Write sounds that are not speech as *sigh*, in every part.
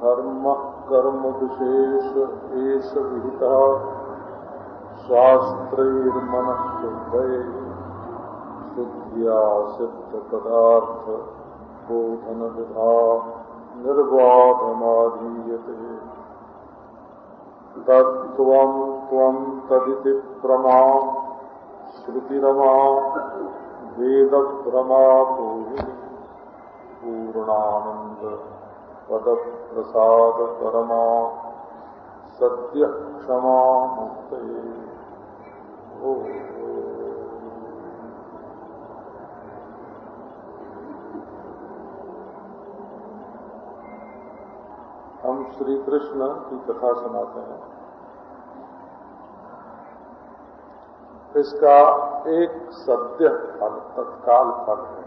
धर्म कर्म विशेष एष विहित। शास्त्रैर्मन शुद्धये शुद्धिया सिद्ध पदार्थ बोधन विधा निर्बाधमाधीयते तदिति प्रमा श्रुतिरमा वेदभ्रमा पूर्णि पूर्णानन्द पदप्रसाद परमा सत्य क्षमा मुक्त। हम श्री कृष्ण की कथा सुनाते हैं। इसका एक सद्य फल, तत्काल फल है।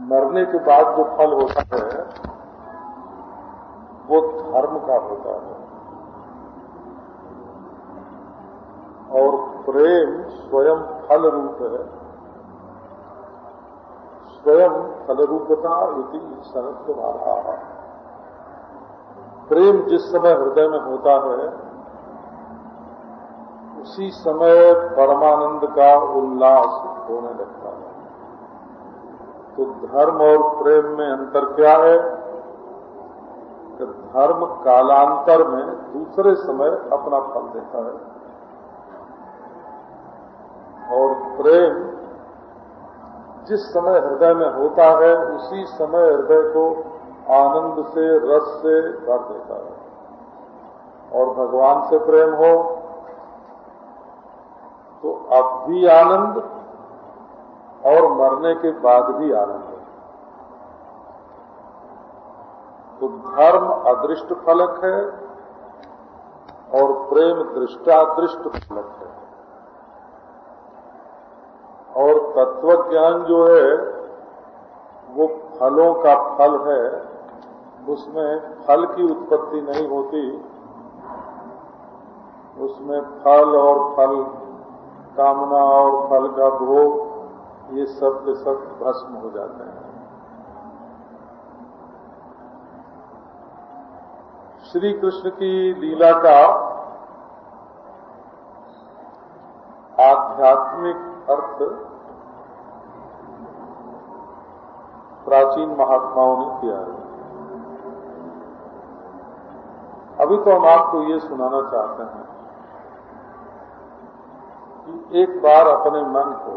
मरने के बाद जो फल होता है, वो धर्म का होता है। और प्रेम स्वयं फल रूप है। स्वयं फलरूपता इति रहा प्रेम जिस समय हृदय में होता है, उसी समय परमानंद का उल्लास होने लगता है। तो धर्म और प्रेम में अंतर क्या है? कि धर्म कालांतर में दूसरे समय अपना फल देता है। और प्रेम जिस समय हृदय में होता है, उसी समय हृदय को आनंद से, रस से भर देता है। और भगवान से प्रेम हो तो अब भी आनंद और मरने के बाद भी आनंद है। तो धर्म अदृष्ट फलक है और प्रेम दृष्टादृष्ट फलक है। और तत्व ज्ञान जो है, वो फलों का फल है। उसमें फल की उत्पत्ति नहीं होती। उसमें फल और फल, कामना और फल का भोग ये सब के सब भस्म हो जाते हैं। श्री कृष्ण की लीला का आध्यात्मिक अर्थ प्राचीन महात्माओं ने किया है। अभी तो हम आपको ये सुनाना चाहते हैं कि एक बार अपने मन को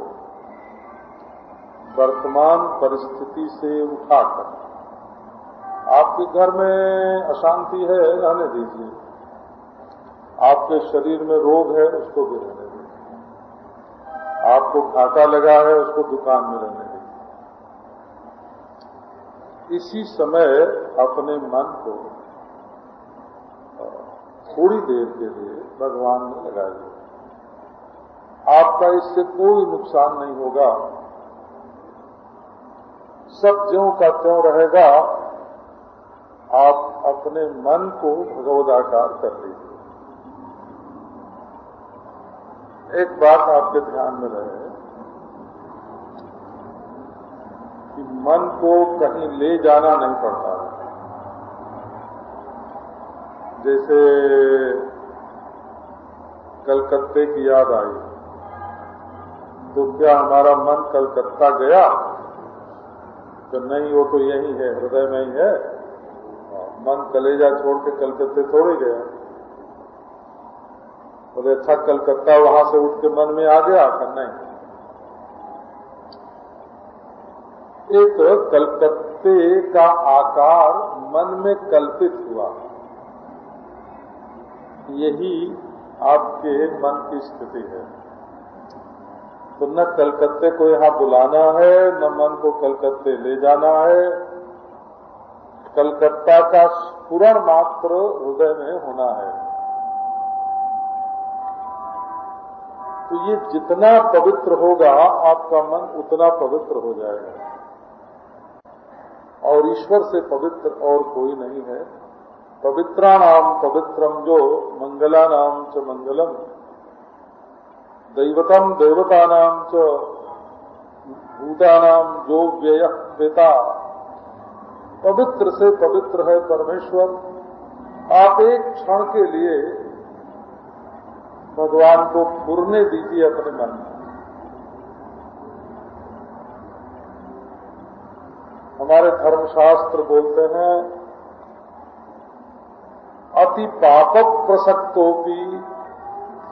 वर्तमान परिस्थिति से उठाकर। आपके घर में अशांति है, रहने दीजिए। आपके शरीर में रोग है, उसको भी रहने दीजिए। आपको घाटा लगा है, उसको दुकान में रहने दीजिए। इसी समय अपने मन को थोड़ी देर के लिए भगवान में लगा दिया। आपका इससे कोई नुकसान नहीं होगा। सब ज्यों का त्यों रहेगा, आप अपने मन को भगवदाकार कर लीजिए। एक बात आपके ध्यान में रहे कि मन को कहीं ले जाना नहीं पड़ता। जैसे कलकत्ते की याद आई तो क्या हमारा मन कलकत्ता गया? तो नहीं, वो तो यही है, हृदय में ही है। मन कलेजा छोड़ के कलकत्ते थोड़े गए बोले अच्छा कलकत्ता वहाँ से उठ के मन में आ गया कर नहीं। एक कलकत्ते का आकार मन में कल्पित हुआ। यही आपके मन की स्थिति है। तो न कलकत्ते को यहाँ बुलाना है, न मन को कलकत्ते ले जाना है। कलकत्ता का स्फुरण मात्र हृदय में होना है। तो ये जितना पवित्र होगा, आपका मन उतना पवित्र हो जाएगा। और ईश्वर से पवित्र और कोई नहीं है। पवित्राणाम पवित्रम जो, मंगलानाम च मंगलम। दैवतम देवतानाम च भूतानाम जो व्यय पिता। पवित्र से पवित्र है परमेश्वर। आप एक क्षण के लिए भगवान को पुरने दीजिए अपने मन में। हमारे धर्मशास्त्र बोलते हैं, अति पापक प्रसक्तो भी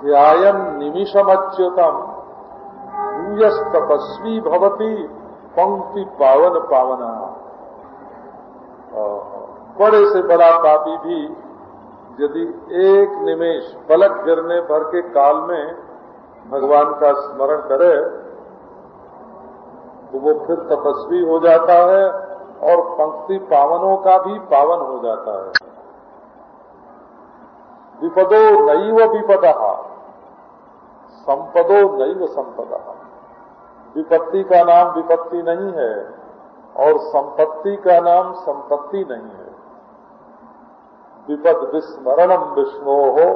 ध्यान निमिषमच्युतम। भूयस तपस्वी भवती पंक्ति पावन। पावना बड़े से बड़ा पापी भी यदि एक निमेश पलक गिरने भर के काल में भगवान का स्मरण करे तो वो फिर तपस्वी हो जाता है और पंक्ति पावनों का भी पावन हो जाता है। विपदो नैव विपदा। संपदो नैव संपदा। विपत्ति का नाम विपत्ति नहीं है और संपत्ति का नाम संपत्ति नहीं है। विपद विस्मरणम विष्णो हो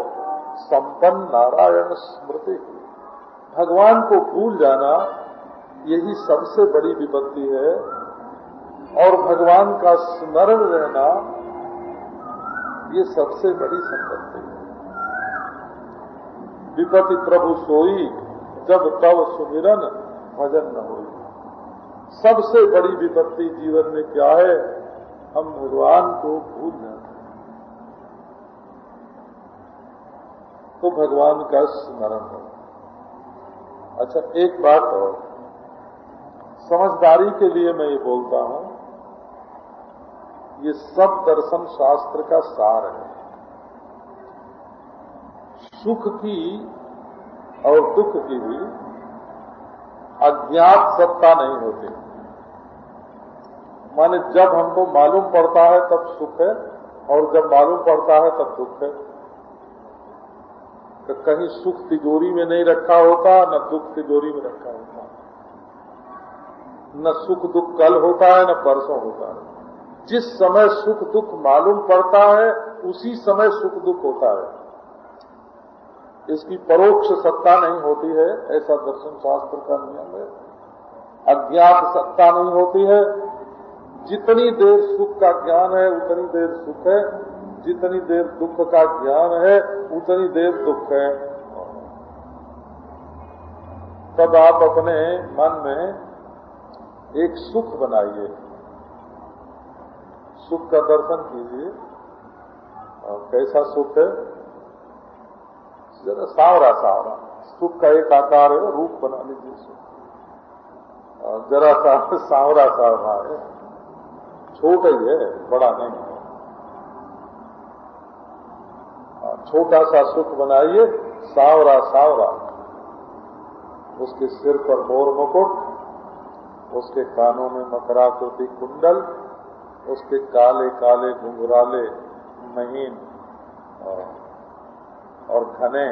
संपन्न नारायण स्मृति। भगवान को भूल जाना यही सबसे बड़ी विपत्ति है और भगवान का स्मरण रहना ये सबसे बड़ी संपत्ति है। विपत्ति प्रभु सोई, जब तब सुमिरन भजन न हो सबसे बड़ी विपत्ति जीवन में क्या है? हम भगवान को भूल जाते तो भगवान का स्मरण हो। अच्छा एक बात और। समझदारी के लिए मैं ये बोलता हूँ, ये सब दर्शन शास्त्र का सार है। सुख की और दुख की भी अज्ञात सत्ता नहीं होती। माने जब हमको मालूम पड़ता है तब सुख है, और जब मालूम पड़ता है तब दुख है। तो कहीं सुख तिजोरी में नहीं रखा होता, न दुख तिजोरी में रखा होता। न सुख दुख कल होता है, न परसों होता है। जिस समय सुख दुख मालूम पड़ता है, उसी समय सुख दुख होता है। इसकी परोक्ष सत्ता नहीं होती है, ऐसा दर्शन शास्त्र का नियम है। अज्ञात सत्ता नहीं होती है। जितनी देर सुख का ज्ञान है, उतनी देर सुख है। जितनी देर दुख का ज्ञान है, उतनी देर दुख है। तब आप अपने मन में एक सुख बनाइए। सुख का दर्शन कीजिए। कैसा सुख है? जरा सावरा सावरा। सुख का एक आकार है, रूप बना लीजिए सुख जरा सा *laughs* सावरा सावरा है। छोटा ही है, बड़ा नहीं है। छोटा सा सुख बनाइए, सावरा सावरा। उसके सिर पर मोर मुकुट, उसके कानों में मकराकृति कुंडल, उसके काले काले घुंघराले महीन और घने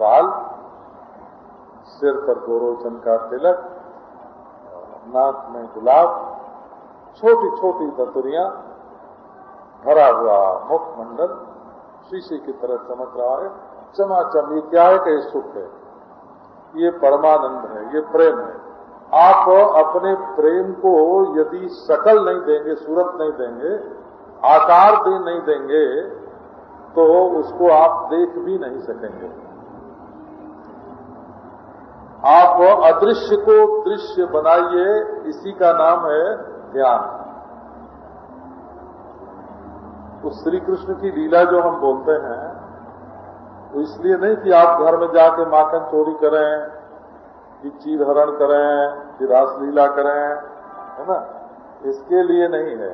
बाल, सिर पर गोरोचन का तिलक, नाक में गुलाब छोटी छोटी दतुरिया भरा हुआ मुखमंडल, शीशे की तरह चमक रहा है। चमाचम, ये क्या है कि सुख है? ये परमानंद है, ये प्रेम है। आप अपने प्रेम को यदि सकल नहीं देंगे, सूरत नहीं देंगे, आकार दे नहीं देंगे तो उसको आप देख भी नहीं सकेंगे। आप अदृश्य को दृश्य बनाइए, इसी का नाम है ध्यान तो श्री कृष्ण की लीला जो हम बोलते हैं तो इसलिए नहीं कि आप घर में जाके माखन चोरी करें कि चीर हरण करें कि रासलीला करें, है ना? इसके लिए नहीं है।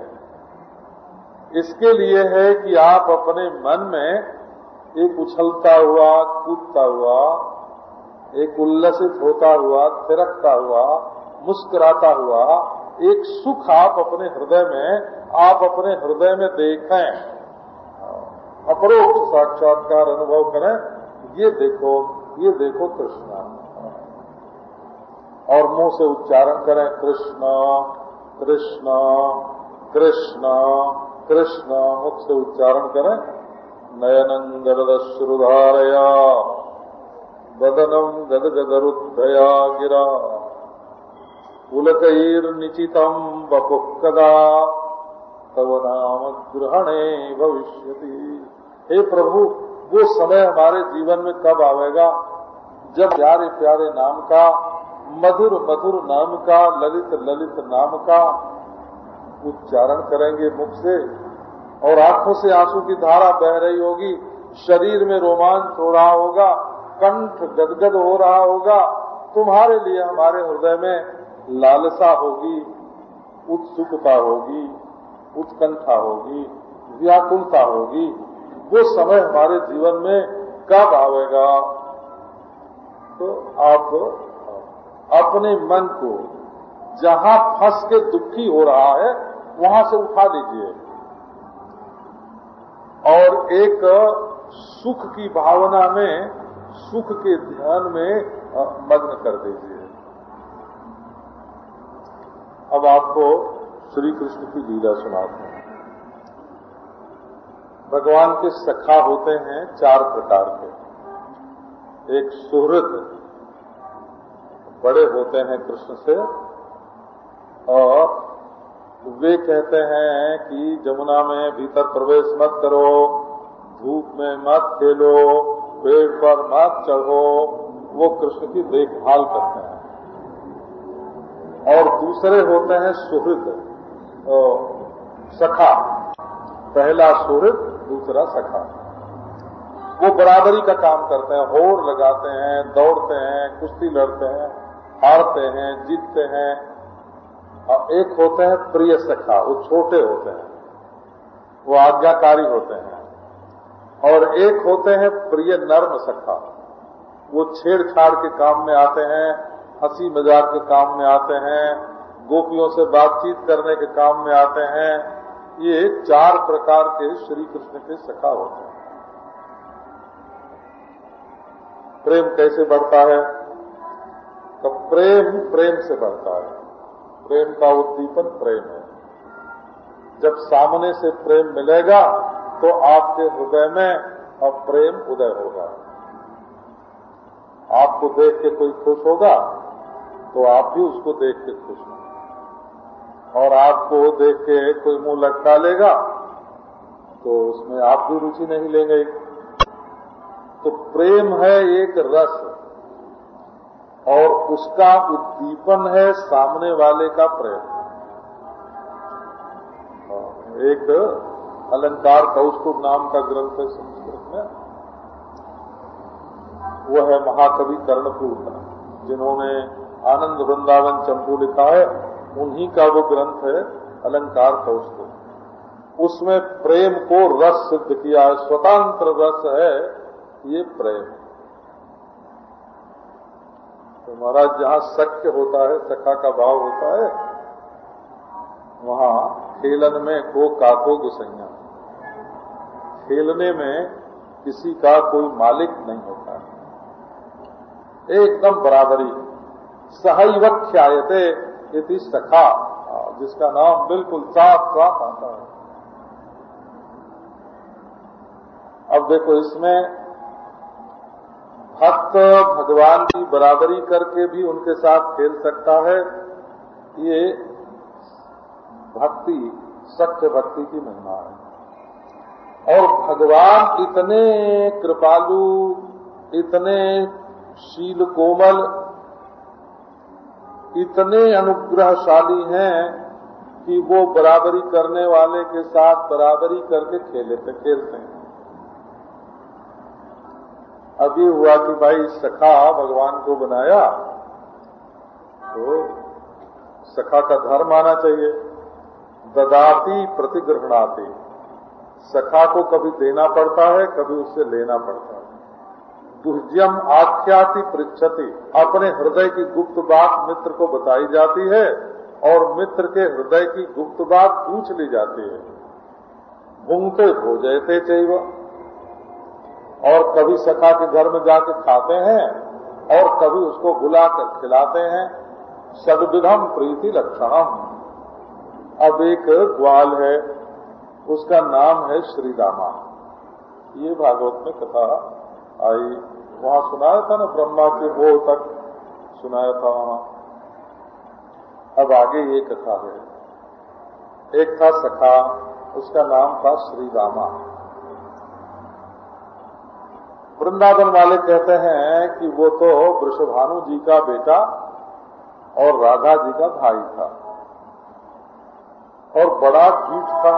इसके लिए है कि आप अपने मन में एक उछलता हुआ, कूदता हुआ, एक उल्लसित होता हुआ, थिरकता हुआ, मुस्कुराता हुआ, एक सुख आप अपने हृदय में, आप अपने हृदय में देखें। अपरोक्ष साक्षात्कार अनुभव करें, ये देखो ये देखो कृष्ण। और मुँह से उच्चारण करें, कृष्ण कृष्ण कृष्ण। कृष्ण मुख से उच्चारण करें। नयनं श्रुधारया वदनम गदगदरुद्धया गिरा। पुलकैर्निचितम बपुः कदा, तव नाम ग्रहणे भविष्यति। हे प्रभु, वो समय हमारे जीवन में कब आवेगा? जब प्यारे प्यारे नाम का मधुर मधुर नाम का ललित ललित नाम का उच्चारण करेंगे मुख से और आँखों से आँसू की धारा बह रही होगी। शरीर में रोमांच हो रहा होगा, कंठ गदगद हो रहा होगा। तुम्हारे लिए हमारे हृदय में लालसा होगी, उत्सुकता होगी, उत्कंठा होगी, व्याकुलता होगी। वो समय हमारे जीवन में कब आवेगा? तो आप अपने मन को जहाँ फंस के दुखी हो रहा है, वहाँ से उठा लीजिए। और एक सुख की भावना में, सुख के ध्यान में मग्न कर दीजिए। अब आपको श्री कृष्ण की लीला सुनाते हैं। भगवान के सखा होते हैं चार प्रकार के। एक सुहृद बड़े होते हैं कृष्ण से और वे कहते हैं कि जमुना में भीतर प्रवेश मत करो, धूप में मत खेलो, पेड़ पर मत चढ़ो, वो कृष्ण की देखभाल करते हैं। और दूसरे होते हैं सुहृद सखा। पहला सुहृद, दूसरा सखा। वो बराबरी का काम करते हैं होड़ लगाते हैं, दौड़ते हैं, कुश्ती लड़ते हैं, हारते हैं, जीतते हैं और एक होते हैं प्रिय सखा, वो छोटे होते हैं, वो आज्ञाकारी होते हैं। और एक होते हैं प्रिय नर्म सखा, वो छेड़छाड़ के काम में आते हैं हँसी मज़ाक के काम में आते हैं, गोपियों से बातचीत करने के काम में आते हैं, ये चार प्रकार के श्री कृष्ण के सखा होते हैं। प्रेम कैसे बढ़ता है? तो प्रेम प्रेम से बढ़ता है। प्रेम का उद्दीपन प्रेम है। जब सामने से प्रेम मिलेगा तो आपके हृदय में अब प्रेम उदय होगा। आपको देख के कोई खुश होगा तो आप भी उसको देख के खुश होंगे। और आपको देख के कोई मुँह लटका लेगा तो उसमें आप भी रुचि नहीं लेंगे। तो प्रेम है एक रस। और उसका उद्दीपन है सामने वाले का प्रेम एक अलंकार कौस्तुभ नाम का ग्रंथ है संस्कृत में। वो है महाकवि कर्णपुर का जिन्होंने आनंद वृंदावन चंपू लिखा है। उन्हीं का वो ग्रंथ है अलंकार कौस्तुभ। उसमें प्रेम को रस सिद्ध किया है, स्वतंत्र रस है, ये प्रेम। तो महाराज, जहाँ सख्य होता है, सखा का भाव होता है, वहाँ खेलन में को काको गुसैया खेलने में किसी का कोई मालिक नहीं होता है। एकदम बराबरी। सहैव ख्यायते इति सखा, जिसका नाम बिल्कुल साफ़ साफ़ आता है। अब देखो, इसमें भक्त भगवान की बराबरी करके भी उनके साथ खेल सकता है, ये भक्ति, सत्य भक्ति की महिमा है। और भगवान इतने कृपालु, इतने शील कोमल, इतने अनुग्रहशाली हैं कि वो बराबरी करने वाले के साथ बराबरी करके खेलते खेलते हैं। अभी हुआ कि भाई सखा भगवान को बनाया तो सखा का धर्म आना चाहिए। ददाती प्रतिग्रहणाती। सखा को कभी देना पड़ता है, कभी उससे लेना पड़ता है। दुर्जम आख्याति पृछति अपने हृदय की गुप्त बात मित्र को बताई जाती है, और मित्र के हृदय की गुप्त बात पूछ ली जाती है। भूंगते भोजयते चाहिए और कभी सखा के घर में जाके खाते हैं और कभी उसको बुलाकर खिलाते हैं। सदविधम प्रीति लक्षणम। अब एक ग्वाल है, उसका नाम है श्री रामा ये भागवत में कथा आई। वहाँ सुनाया था ना ब्रह्मा के वो तक, सुनाया था वहाँ। अब आगे ये कथा है। एक था सखा, उसका नाम था श्री रामा वृंदावन वाले कहते हैं कि वो तो वृषभानु जी का बेटा और राधा जी का भाई था। और बड़ा ढीठ था।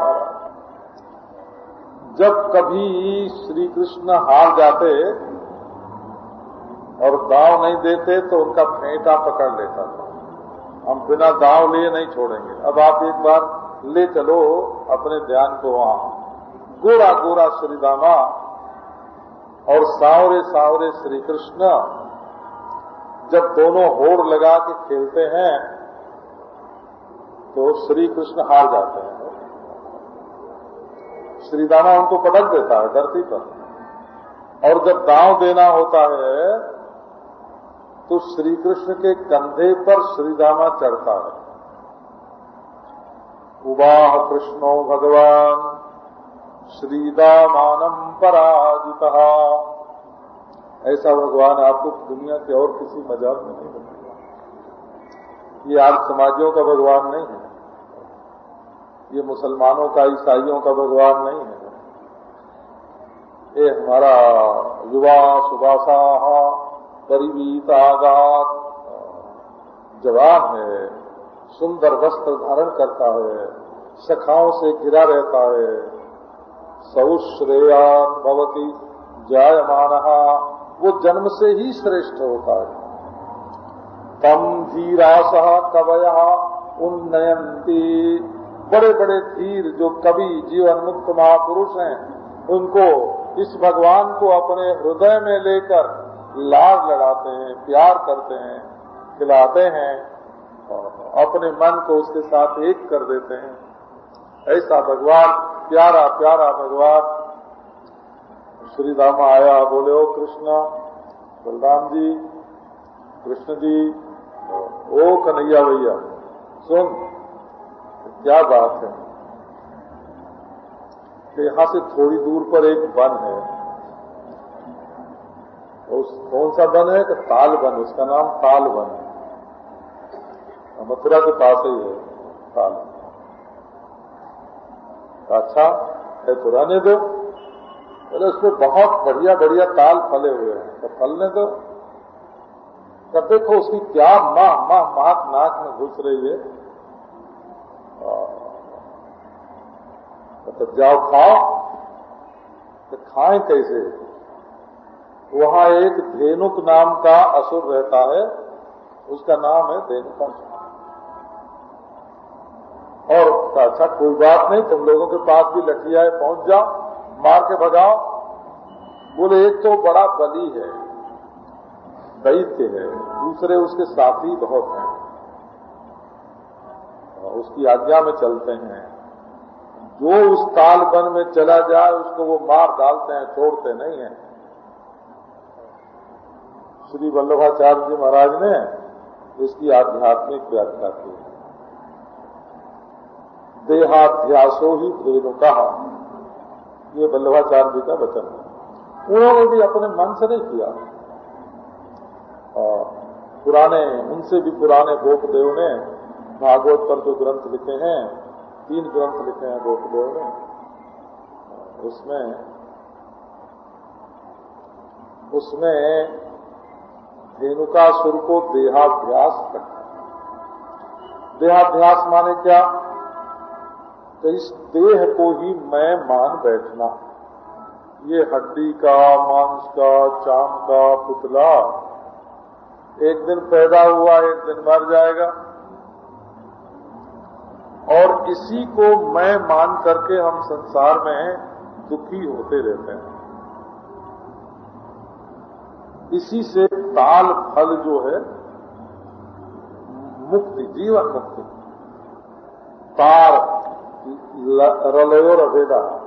जब कभी श्री कृष्ण हार जाते और दाव नहीं देते तो उनका फेंटा पकड़ लेता था। हम बिना दाव लिए नहीं छोड़ेंगे। अब आप एक बार ले चलो अपने ध्यान को वहाँ। गोरा गोरा श्री रामा और सावरे सावरे श्री कृष्ण जब दोनों होड़ लगा के खेलते हैं तो श्री कृष्ण हार जाते हैं। श्री दामा उनको पटक देता है धरती पर। और जब दांव देना होता है तो श्री कृष्ण के कंधे पर श्रीदामा चढ़ता है। उवाह कृष्णो भगवान। श्रीदामानम पराजिता। ऐसा भगवान आपको दुनिया के और किसी मज़ाक में नहीं मिलेगा ये आज समाजों का भगवान नहीं है। ये मुसलमानों का, ईसाइयों का भगवान नहीं है। ये हमारा युवा सुबासा परिवीतागात जवान है, सुंदर वस्त्र धारण करता है, सखाओं से घिरा रहता है सौश्रेयान भवती जायमान। वो जन्म से ही श्रेष्ठ होता है। तम धीरास कवय उन्नयंती बड़े बड़े धीर जो कवि जीवन मुक्त महापुरुष हैं, उनको इस भगवान को अपने हृदय में लेकर लाड लड़ाते हैं, प्यार करते हैं, खिलाते हैं अपने मन को उसके साथ एक कर देते हैं। ऐसा भगवान प्यारा प्यारा भगवान। श्री रामा आया, बोले, ओ कृष्ण, बलराम जी, कृष्ण जी, ओ कन्हैया भैया, सुन, क्या बात है? कि यहाँ से थोड़ी दूर पर एक वन है। उस कौन सा वन है? कि ताल वन, उसका नाम ताल वन। है मथुरा के पास ही है, ताल अच्छा है तो रहने दो। अरे उसमें बहुत बढ़िया बढ़िया ताल फले हुए हैं। तो फलने दो। तब देखो उसकी क्या माह माह महक नाक में घुस रही है। तो जाओ खाओ। तो खाएँ कैसे? वहाँ एक धेनुक नाम का असुर रहता है। उसका नाम है धेनुका और अच्छा कोई बात नहीं, तुम लोगों के पास भी लठिया है पहुँच जाओ, मार के भगाओ। बोले, एक तो बड़ा बली है, दैत्य है, दूसरे उसके साथी बहुत हैं। उसकी आज्ञा में चलते हैं। जो उस ताल वन में चला जाए, उसको वो मार डालते हैं, छोड़ते नहीं हैं। श्री वल्लभाचार्य जी महाराज ने इसकी आध्यात्मिक व्याख्या की। देहाध्यासो ही धेनु कहा ये वल्लभाचार्य जी का वचन है। उन्होंने भी अपने मन से नहीं किया। पुराने, उनसे भी पुराने गोपदेव ने भागवत पर जो ग्रंथ लिखे हैं, तीन ग्रंथ लिखे हैं गोपदेव ने, उसमें उसमें धेनुकासुर को देहाभ्यास देहाभ्यास माने क्या? तो इस देह को ही मैं मान बैठना। ये हड्डी का, मांस का, चाम का पुतला एक दिन पैदा हुआ, एक दिन मर जाएगा। और इसी को मैं मान करके हम संसार में दुखी होते रहते हैं। इसी से ताल फल जो है, मुक्ति, जीवन मुक्ति। तार रलयो रभेदा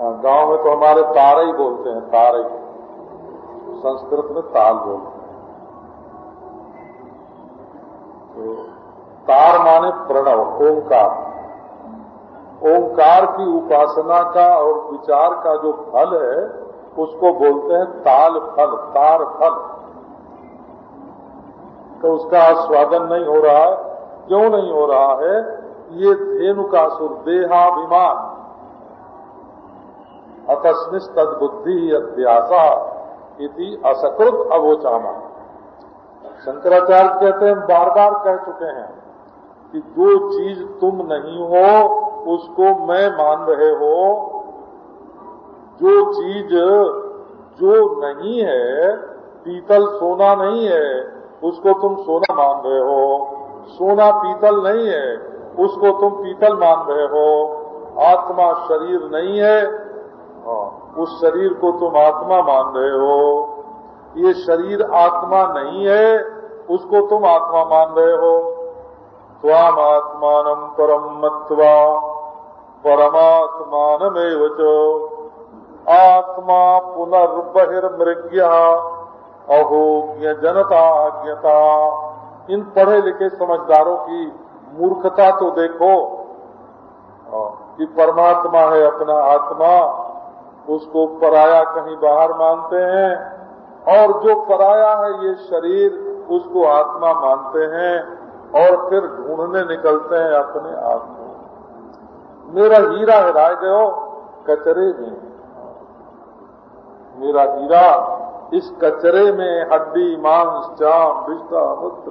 गाँव में तो हमारे तारे ही बोलते हैं, तारे। संस्कृत में ताल बोलते हैं। तो तार माने प्रणव, ओंकार। ओंकार की उपासना का और विचार का जो फल है, उसको बोलते हैं ताल फल, तार फल। तो उसका आस्वादन नहीं हो रहा है, क्यों नहीं हो रहा है? ये धेनु का सुर देहाभिमान अतस्मिस तद बुद्धि अध्यासा इति असकृत अवोचाना शंकराचार्य कहते हैं बार बार कह चुके हैं कि जो चीज़ तुम नहीं हो, उसको मैं मान रहे हो। जो चीज़ जो नहीं है, पीतल सोना नहीं है, उसको तुम सोना मान रहे हो। सोना पीतल नहीं है उसको तुम पीतल मान रहे हो। आत्मा शरीर नहीं है। हाँ, उस शरीर को तुम आत्मा मान रहे हो। ये शरीर आत्मा नहीं है उसको तुम आत्मा मान रहे हो। स्वाम आत्मान परम मत्वा परमात्मानमेव च। आत्मा पुनर्बहिर्मृग्य अहोज्ञ जनता ज्ञता इन पढ़े लिखे समझदारों की मूर्खता तो देखो। कि परमात्मा है अपना आत्मा, उसको पराया कहीं बाहर मानते हैं, और जो पराया है ये शरीर, उसको आत्मा मानते हैं, और फिर ढूँढने निकलते हैं अपने आप को। मेरा हीरा हिराए गयो कचरे में। मेरा हीरा, इस कचरे में हड्डी, मांस चाम विष्टा मूत्र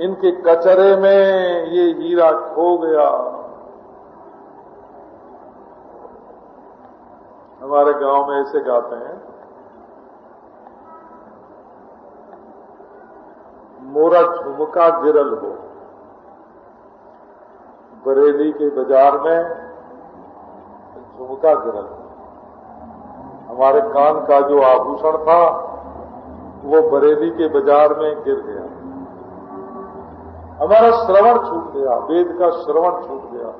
इनके कचरे में ये हीरा खो गया। हमारे गाँव में ऐसे गाते हैं। मोरा झुमका गिरल हो। बरेली के बाज़ार में झुमका गिरल हो। हमारे कान का जो आभूषण था, वो बरेली के बाज़ार में गिर गया। हमारा श्रवण छूट गया, वेद का श्रवण छूट गया,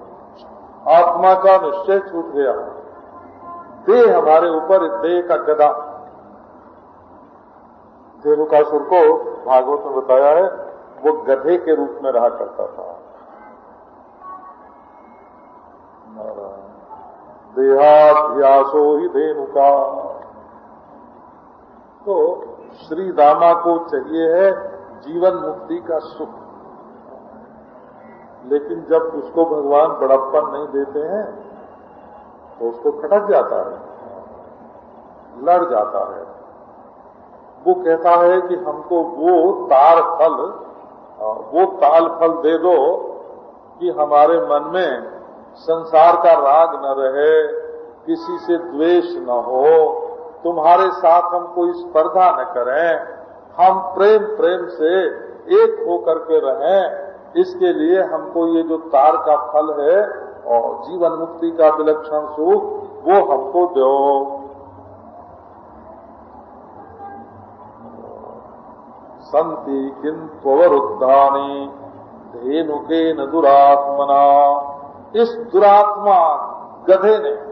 आत्मा का निश्चय छूट गया। देह हमारे ऊपर, देह का गदा। धेनुकासुर को भागवत में बताया है, वो गधे के रूप में रहा करता था। देहाध्यासो ही धेनुका। तो श्री रामा को चाहिए है जीवन मुक्ति का सुख। लेकिन जब उसको भगवान बड़प्पन नहीं देते हैं तो उसको खटक जाता है, लड़ जाता है। वो कहता है कि हमको वो तार फल वो ताल फल दे दो कि हमारे मन में संसार का राग न रहे, किसी से द्वेष न हो, तुम्हारे साथ हम कोई स्पर्धा न करें, हम प्रेम प्रेम से एक होकर के रहें। इसके लिए हमको ये जो तार का फल है और जीवन मुक्ति का विलक्षण सुख, वो हमको दो। संति किंतवरुद्धानी धेनुके न दुरात्मना। इस दुरात्मा गधे ने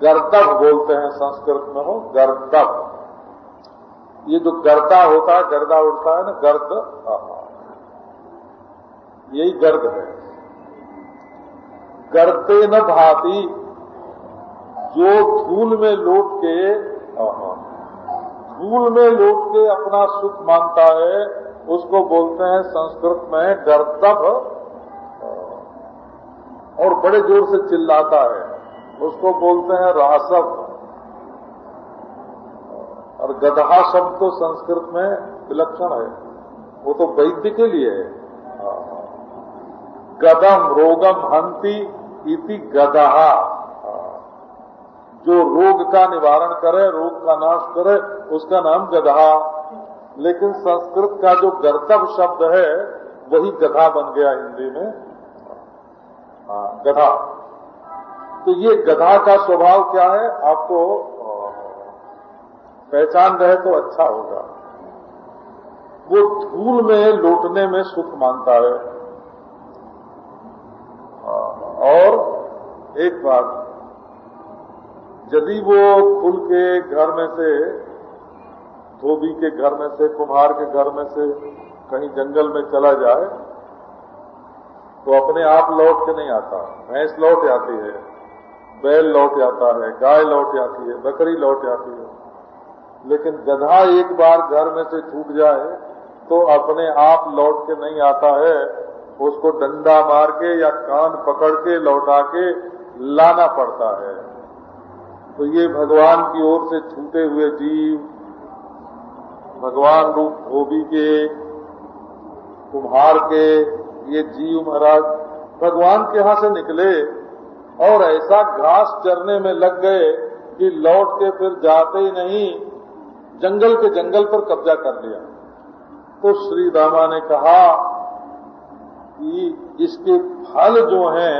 गर्दभ बोलते हैं संस्कृत में, हो, गर्दभ। ये जो गर्दा होता है, गर्दा उड़ता है ना, गर्द यही गर्द है। गर्दे न भाती, जो धूल में लौट के धूल में लौट के अपना सुख मानता है, उसको बोलते हैं संस्कृत में गर्दभ और बड़े ज़ोर से चिल्लाता है, उसको बोलते हैं रासव और गधा शब्द तो संस्कृत में विलक्षण है। वो तो वैद्य के लिए है। गदम, रोगम, हंती इति गदहा। जो रोग का निवारण करे, रोग का नाश करे, उसका नाम गधा लेकिन संस्कृत का जो गर्तव शब्द है, वही गधा बन गया हिंदी में। गधा तो ये गधा का स्वभाव क्या है? आपको पहचान रहे तो अच्छा होगा। वो धूल में लौटने में सुख मानता है। और एक बात, यदि वो फूल के घर में से, धोबी के घर में से, कुम्हार के घर में से कहीं जंगल में चला जाए तो अपने आप लौट के नहीं आता। भैंस लौट आती है, बैल लौट आता है, गाय लौट आती है, बकरी लौट आती है। लेकिन गधा एक बार घर में से छूट जाए तो अपने आप लौट के नहीं आता है। उसको डंडा मार के या कान पकड़ के लौटा के लाना पड़ता है। तो ये भगवान की ओर से छूटे हुए जीव, भगवान रूप धोबी के, कुम्हार के, ये जीव महाराज भगवान के यहाँ से निकले और ऐसा घास चरने में लग गए कि लौट के फिर जाते ही नहीं। जंगल के जंगल पर कब्जा कर लिया। तो श्री रामा ने कहा कि इसके फल जो हैं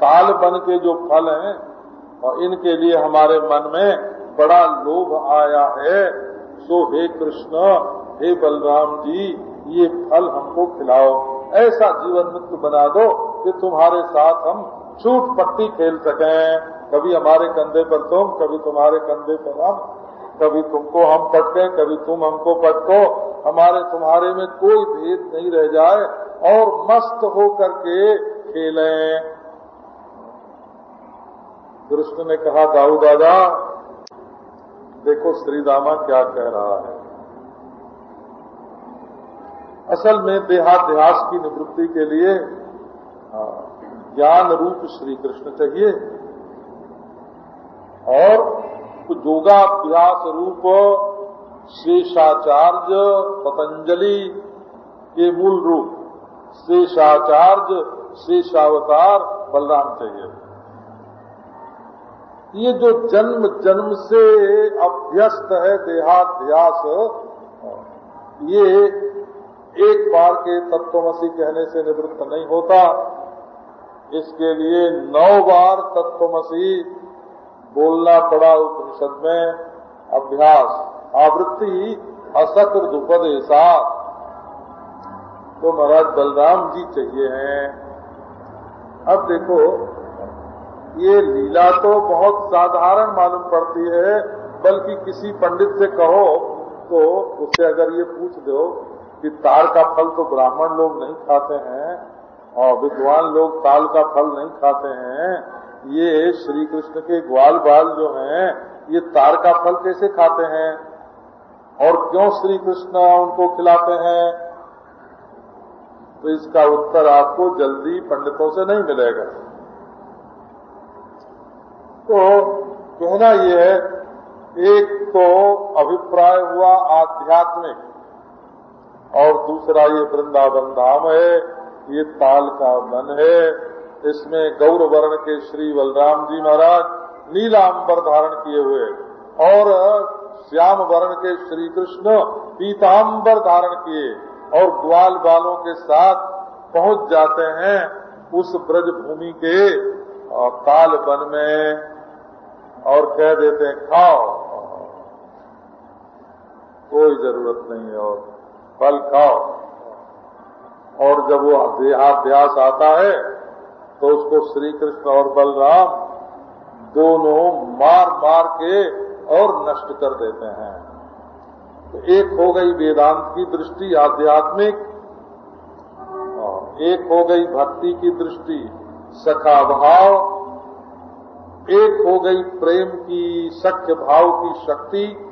ताल बन के जो फल हैं और इनके लिए हमारे मन में बड़ा लोभ आया है। सो हे कृष्ण, हे बलराम जी, ये फल हमको खिलाओ। ऐसा जीवन मुक्त बना दो कि तुम्हारे साथ हम छूट पट्टी खेल सकें। कभी हमारे कंधे पर तुम कभी तुम्हारे कंधे पर हम कभी तुमको हम पटके कभी तुम हमको पटको हमारे तुम्हारे में कोई भेद नहीं रह जाए और मस्त हो करके खेलें। कृष्ण ने कहा, दाऊ दादा, देखो श्री रामा क्या कह रहा है। असल में देहाध्यास की निवृत्ति के लिए ज्ञान रूप श्री कृष्ण चाहिए और योगाभ्यास रूप शेषाचार्य पतंजलि के मूल रूप शेषाचार्य शेषावतार बलराम चाहिए। ये जो जन्म जन्म से अभ्यस्त है देहाध्यास, ये एक बार के तत्वमसी कहने से निवृत्त नहीं होता। इसके लिए नौ बार तत्वमसी बोलना पड़ा उपनिषद में, अभ्यास, आवृत्ति असकृत उपदेशा तो महाराज बलराम जी चाहिए हैं। अब देखो, ये लीला तो बहुत साधारण मालूम पड़ती है, बल्कि किसी पंडित से कहो तो उससे अगर ये पूछ दो कि तार का फल तो ब्राह्मण लोग नहीं खाते हैं, और विद्वान लोग ताल का फल नहीं खाते हैं ये श्री कृष्ण के ग्वाल बाल जो हैं, ये तार का फल कैसे खाते हैं? और क्यों श्री कृष्ण उनको खिलाते हैं? तो इसका उत्तर आपको जल्दी पंडितों से नहीं मिलेगा। तो कहना यह है, एक तो अभिप्राय हुआ आध्यात्मिक, और दूसरा ये वृंदावन धाम है, ये ताल का मन है इसमें गौर वर्ण के श्री बलराम जी महाराज नीलांबर धारण किए हुए और श्याम वर्ण के श्री कृष्ण पीताम्बर धारण किए और ग्वाल बालों के साथ पहुँच जाते हैं उस ब्रज भूमि के काल वन में और कह देते हैं, खाओ। कोई ज़रूरत नहीं है और फल खाओ। और जब वो देहाध्यास आता है तो उसको श्री कृष्ण और बलराम दोनों मार मार के और नष्ट कर देते हैं। तो एक हो गई वेदांत की दृष्टि, आध्यात्मिक, और एक हो गई भक्ति की दृष्टि सखा भाव एक हो गई प्रेम की, सख्य भाव की शक्ति,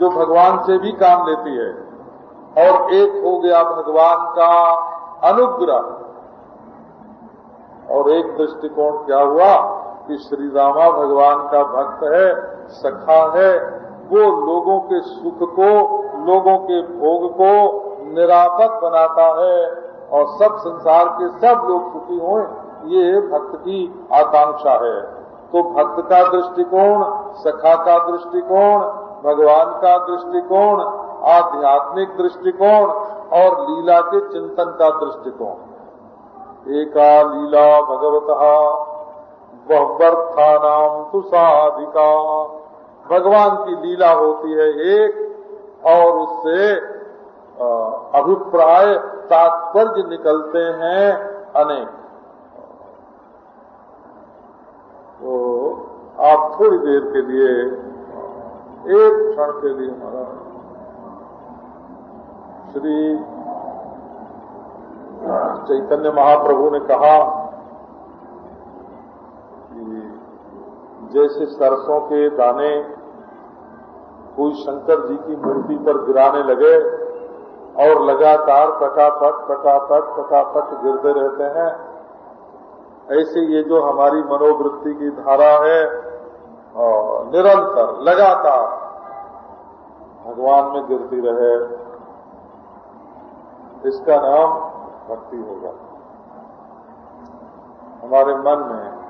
जो भगवान से भी काम लेती है। और एक हो गया भगवान का अनुग्रह। और एक दृष्टिकोण क्या हुआ कि श्री रामा भगवान का भक्त है, सखा है, वो लोगों के सुख को, लोगों के भोग को निरापद बनाता है और सब संसार के सब लोग सुखी हों, ये भक्त की आकांक्षा है। तो भक्त का दृष्टिकोण, सखा का दृष्टिकोण, भगवान का दृष्टिकोण, आध्यात्मिक दृष्टिकोण और लीला के चिंतन का दृष्टिकोण। एका लीला भगवत। बहुवर्था नाम तु साधिका। भगवान की लीला होती है एक, और उससे अभिप्राय, तात्पर्य निकलते हैं अनेक। तो आप थोड़ी देर के लिए, एक क्षण के लिए हमारा श्री चैतन्य महाप्रभु ने कहा कि जैसे सरसों के दाने कोई शंकर जी की मूर्ति पर गिराने लगे और लगातार पटापट पटापट पटापट गिरते रहते हैं, ऐसे ये जो हमारी मनोवृत्ति की धारा है और निरंतर, लगातार भगवान में गिरती रहे। इसका नाम भक्ति होगा हमारे मन में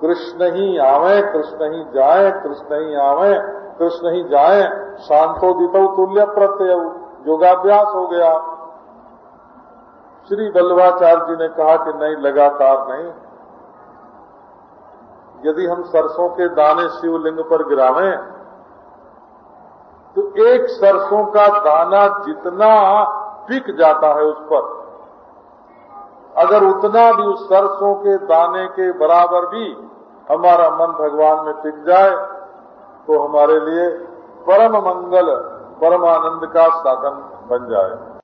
कृष्ण ही आवे, कृष्ण ही जाए, कृष्ण ही आवे, कृष्ण ही जाए, शांतोदित तुल्य प्रत्यय योगाभ्यास हो गया। श्री वल्लभाचार्य जी ने कहा कि नहीं, लगातार नहीं। यदि हम सरसों के दाने शिवलिंग पर गिरावें तो एक सरसों का दाना जितना पिक जाता है उस पर। अगर उतना भी उस सरसों के दाने के बराबर भी हमारा मन भगवान में टिक जाए तो हमारे लिए परम मंगल, परमानंद का साधन बन जाए।